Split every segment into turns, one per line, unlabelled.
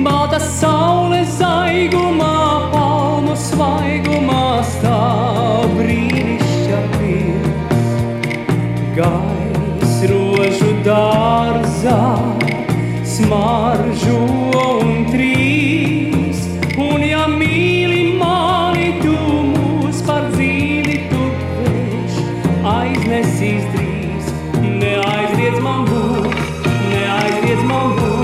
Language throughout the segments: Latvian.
Balta saule zaigumā, palmu svaigumā stāv brīnišķa pils. Gais rožu dārzā smaržo un trīs. Un ja mīli mani, tu mūs par dzīvi tu pēc aiznesīs drīz. Neaizdiedz man būt, neaizdiedz man būt.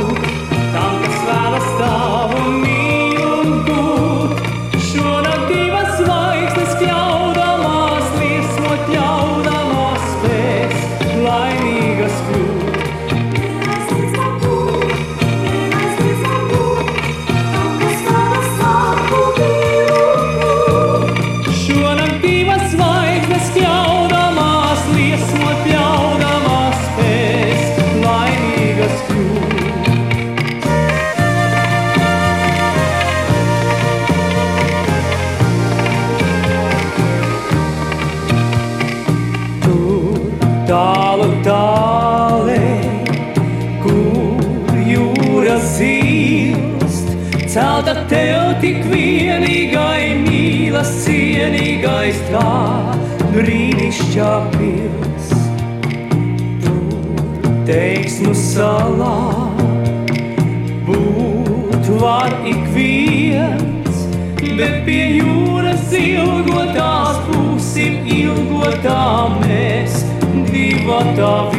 tālu tālēk, kur jūra zilst. Celta tev tik vienīgai mīlas cienīgais tā brīnišķā pils. Tur teiksmu salā būt var ik viens, bet pie jūras ilgotās būsim of